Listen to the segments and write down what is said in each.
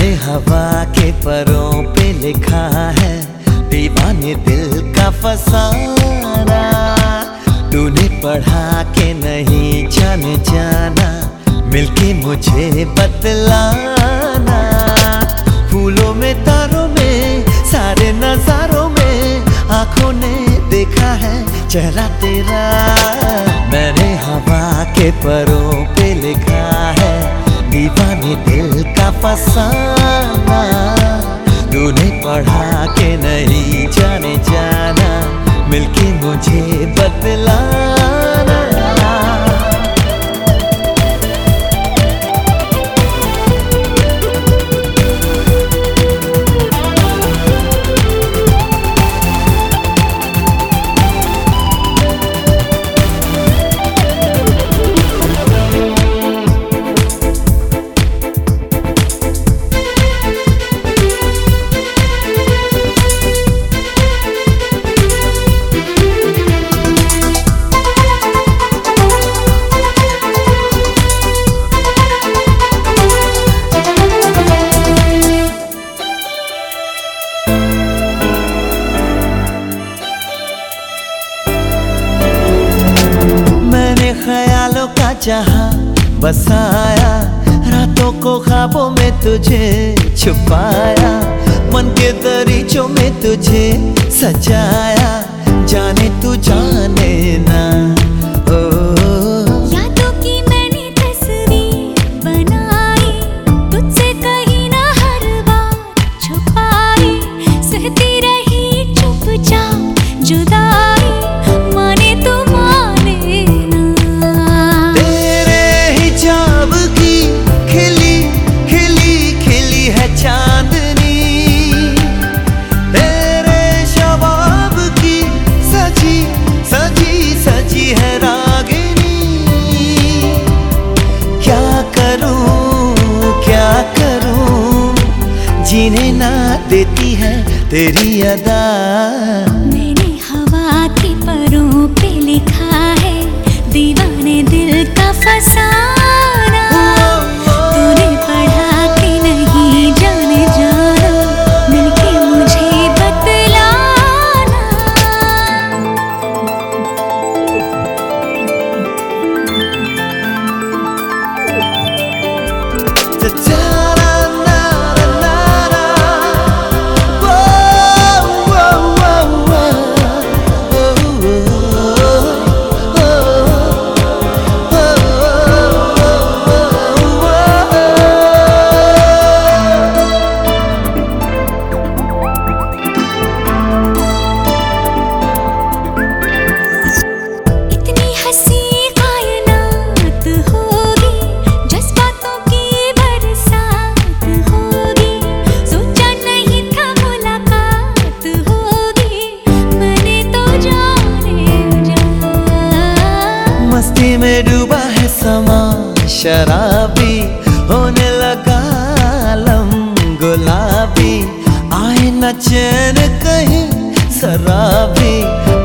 हवा के परों पे लिखा है, दीवाने दिल का फसाना। तूने पढ़ा के नहीं जाने जाना, मिलके मुझे बतलाना। फूलों में, तारों में, सारे नजारों में, आँखों ने देखा है चेहरा तेरा। मैंने हवा के परों पे लिखा है, दीवाने दिल फसाना तूने पढ़ा के नहीं जाने जाना मिलके मुझे बतलाना। ख्यालों का जहाँ बसाया रातों को ख्वाबों में तुझे छुपाया मन के दरीचों में तुझे सजाया जाने तू जाने ना। ओ, देती है तेरी अदा। गुलाबी आए न चैन कहीं शराबी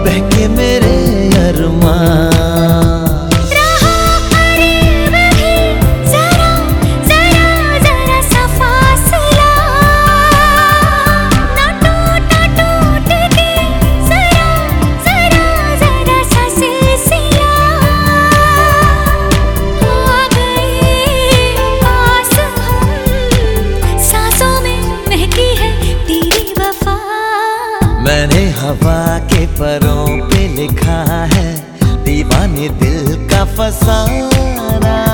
बहके मेरे अरमान। मैंने हवा के परों पे लिखा है दीवाने दिल का फसाना।